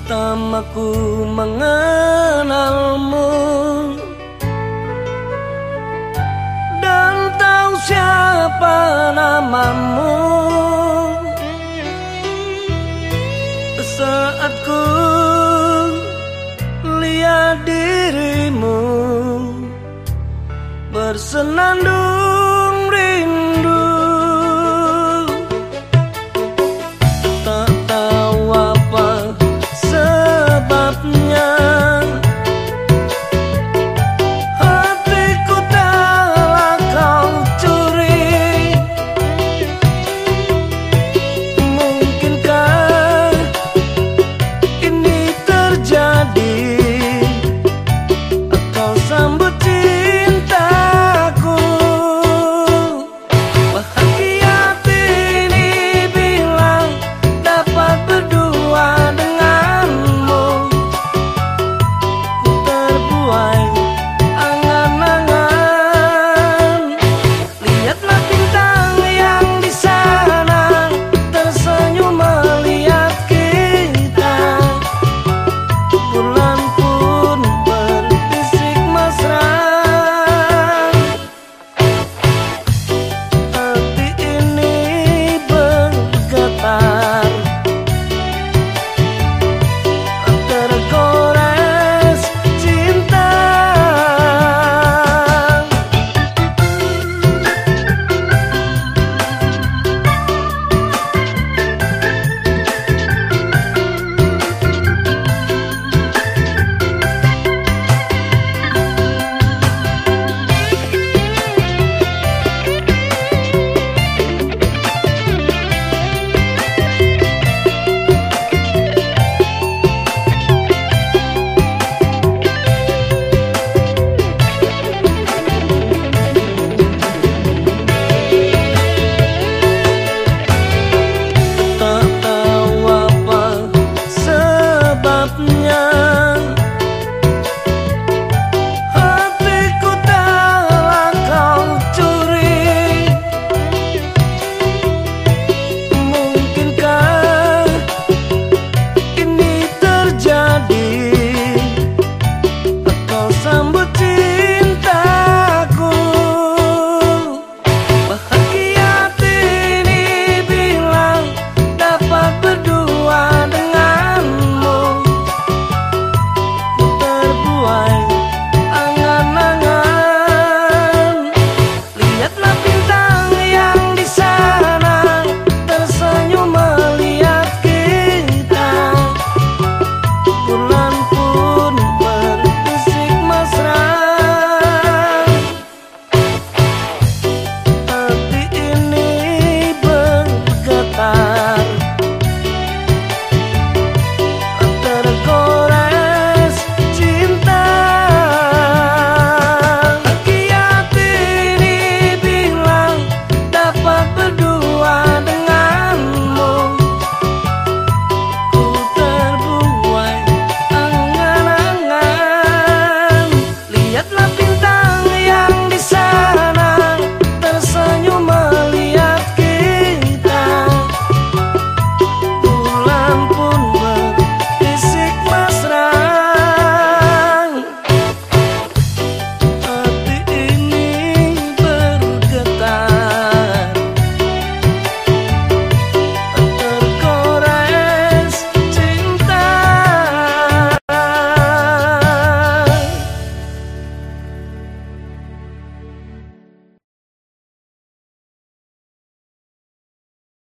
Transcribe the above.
pertamaku mengenalmu. Dan tahu siapa namamu. Saat ku lihat dirimu. Bersenandung